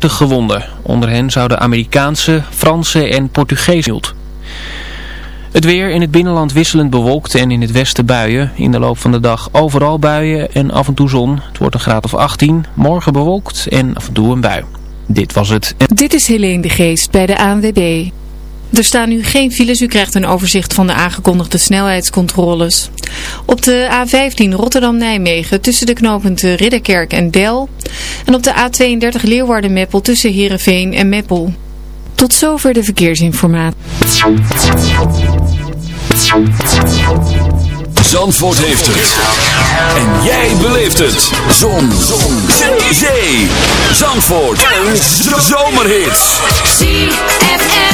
30 gewonden. Onder hen zouden Amerikaanse, Franse en Portugese Het weer in het binnenland wisselend bewolkt en in het westen buien. In de loop van de dag overal buien en af en toe zon. Het wordt een graad of 18. Morgen bewolkt en af en toe een bui. Dit was het. Dit is Helene de Geest bij de ANWB. Er staan nu geen files. U krijgt een overzicht van de aangekondigde snelheidscontroles. Op de A15 Rotterdam-Nijmegen tussen de knooppunten Ridderkerk en Del. En op de A32 Leeuwarden-Meppel tussen Heerenveen en Meppel. Tot zover de verkeersinformatie. Zandvoort heeft het. En jij beleeft het. Zon. Zon. Zee. Zandvoort. Een zomerhit. ZFM.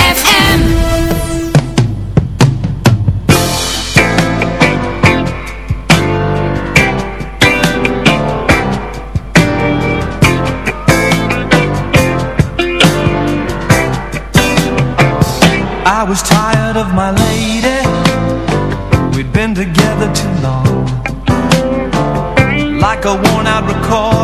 like a worn out record.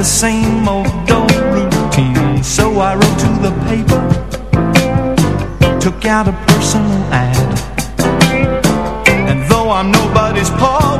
the same old dull routine. So I wrote to the paper Took out a personal ad. And though I'm nobody's pawn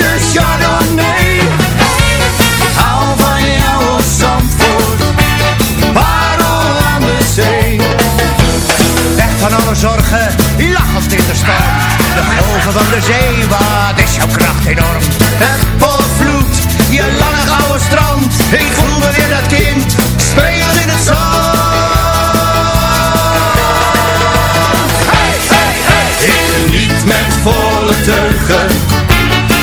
De chardonnay. Hou van jouw Zandvoort, parel aan de zee. Weg van alle zorgen, lachend in de storm. De golven van de zee, wat is jouw kracht enorm. Het volvloed, je lange gouden strand. Ik voel me weer dat kind, spelen in het zand. Hey, hey, hey. Ik met volle teugen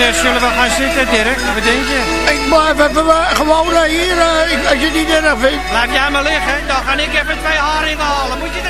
Eh, zullen we gaan zitten, Dirk? Wat denk je? Ik we hebben eh, gewoon eh, hier, als je het niet erg vindt. Laat jij maar liggen, dan ga ik even twee haringen halen. Moet je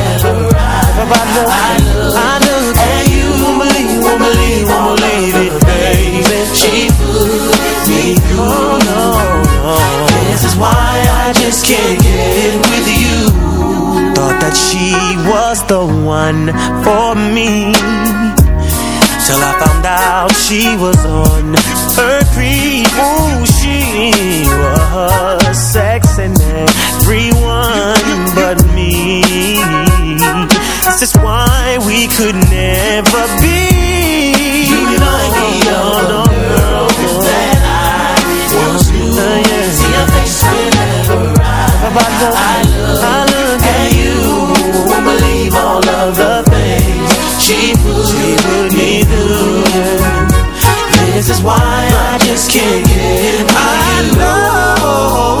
whenever I, at you. Won't believe, won't believe, it, baby. She put me through. This is why I just can't get with you. Thought that she was the one for me. Till I found out she was on her creep. Ooh, she was everyone. This is why we could never be. You remind me of the girl that I once knew. Uh, See your face whenever I, I look, I look at you. Won't believe all of the things she put, she put me through. This is why I just can't get I know,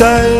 Elke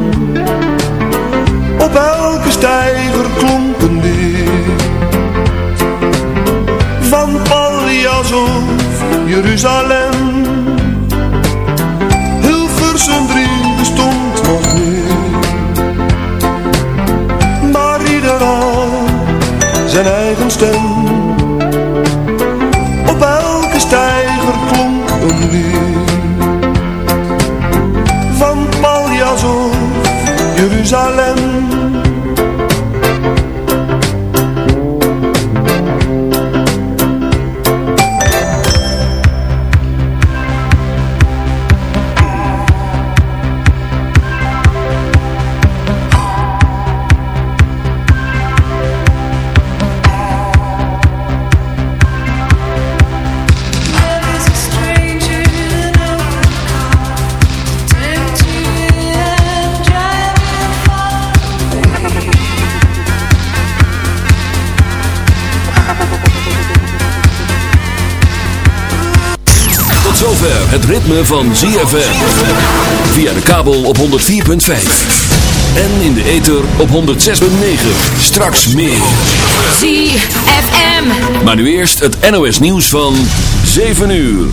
op elke steiger klonk een Van Paljas of Jeruzalem. Hilversum 3 bestond nog niet. Maar ieder had zijn eigen stem Jeruzalem ritme van ZFM. Via de kabel op 104.5. En in de ether op 106.9. Straks meer. ZFM. Maar nu eerst het NOS nieuws van 7 uur.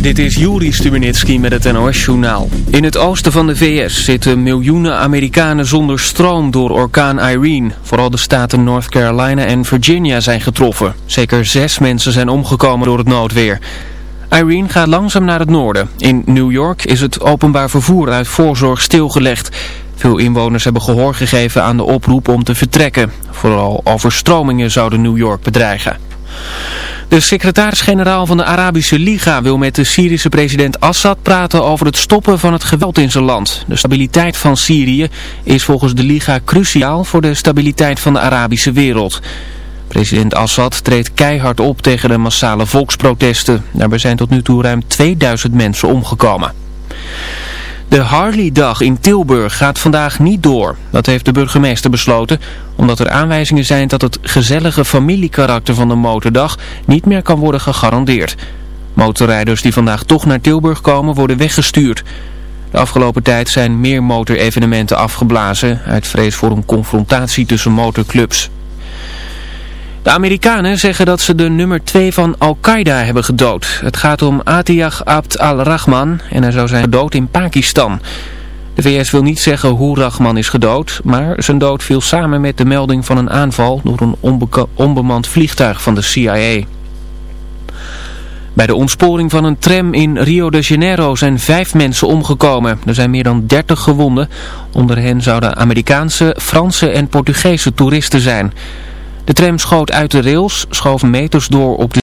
Dit is Juri Stubenitski met het NOS-journaal. In het oosten van de VS zitten miljoenen Amerikanen zonder stroom door orkaan Irene. Vooral de staten North Carolina en Virginia zijn getroffen. Zeker zes mensen zijn omgekomen door het noodweer. Irene gaat langzaam naar het noorden. In New York is het openbaar vervoer uit voorzorg stilgelegd. Veel inwoners hebben gehoor gegeven aan de oproep om te vertrekken. Vooral overstromingen zouden New York bedreigen. De secretaris-generaal van de Arabische Liga wil met de Syrische president Assad praten over het stoppen van het geweld in zijn land. De stabiliteit van Syrië is volgens de Liga cruciaal voor de stabiliteit van de Arabische wereld. President Assad treedt keihard op tegen de massale volksprotesten. Daarbij zijn tot nu toe ruim 2000 mensen omgekomen. De Harley-dag in Tilburg gaat vandaag niet door. Dat heeft de burgemeester besloten, omdat er aanwijzingen zijn dat het gezellige familiekarakter van de motordag niet meer kan worden gegarandeerd. Motorrijders die vandaag toch naar Tilburg komen worden weggestuurd. De afgelopen tijd zijn meer motorevenementen afgeblazen uit vrees voor een confrontatie tussen motorclubs. De Amerikanen zeggen dat ze de nummer 2 van Al-Qaeda hebben gedood. Het gaat om Atiyah Abd al-Rahman en hij zou zijn gedood in Pakistan. De VS wil niet zeggen hoe Rahman is gedood, maar zijn dood viel samen met de melding van een aanval door een onbemand vliegtuig van de CIA. Bij de ontsporing van een tram in Rio de Janeiro zijn vijf mensen omgekomen. Er zijn meer dan 30 gewonden. Onder hen zouden Amerikaanse, Franse en Portugese toeristen zijn. De tram schoot uit de rails, schoof meters door op de